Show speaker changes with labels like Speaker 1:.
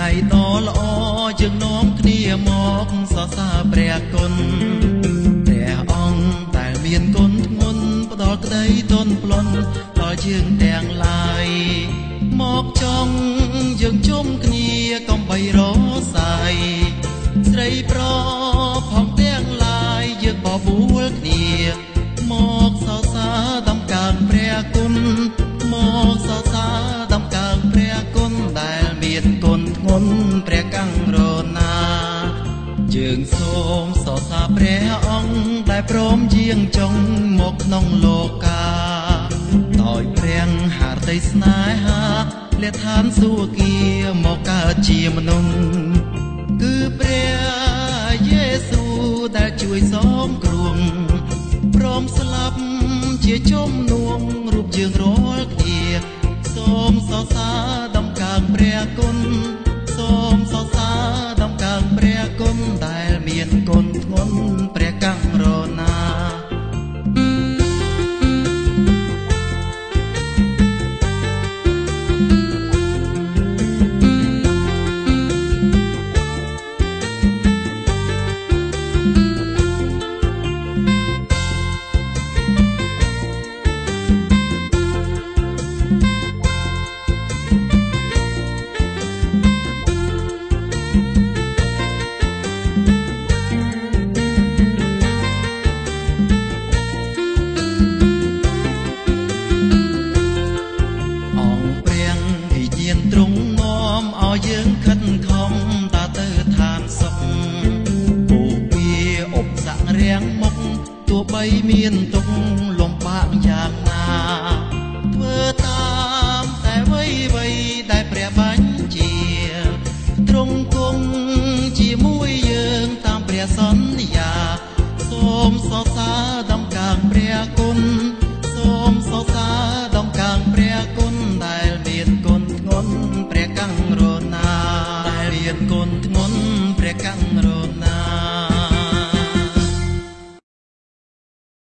Speaker 1: ថ្ងៃដ៏ល្អយើងនាំគ្នាមកសរសើរព្រះគុណព្រះអង្គតែមានគុណធ្ងន់ផ្ដល់ក្តីទន់ភ្លន់ដល់យើងទាំងឡាយ យើងសូមសរសើរព្រះអង្គដែលព្រមយាងចុងមកក្នុងលោកាដោយព្រះハរតីស្នេហាលះឋានសួគ៌មកកើតជាមនុស្សគឺព្រះយេស៊ូដែលជួយសងគ្រោះព្រមស្លាប់ជាជំនួងរូបយើងរាល់គ្នាសូមសរសើរដំកើងព្រះគុណសូម គុណ ឋានសុខពូពាអបសៈរៀងមុខទោះបីមានទុកលំបាកយ៉ាងណាធ្វើតាមតែវ័យវ័យដែលព្រះបញ្ជាទ្រង់គង់ជាមួយយើងតាមព្រះសន្យាសូមសរសើរដំកើងព្រះគុណ んだろう。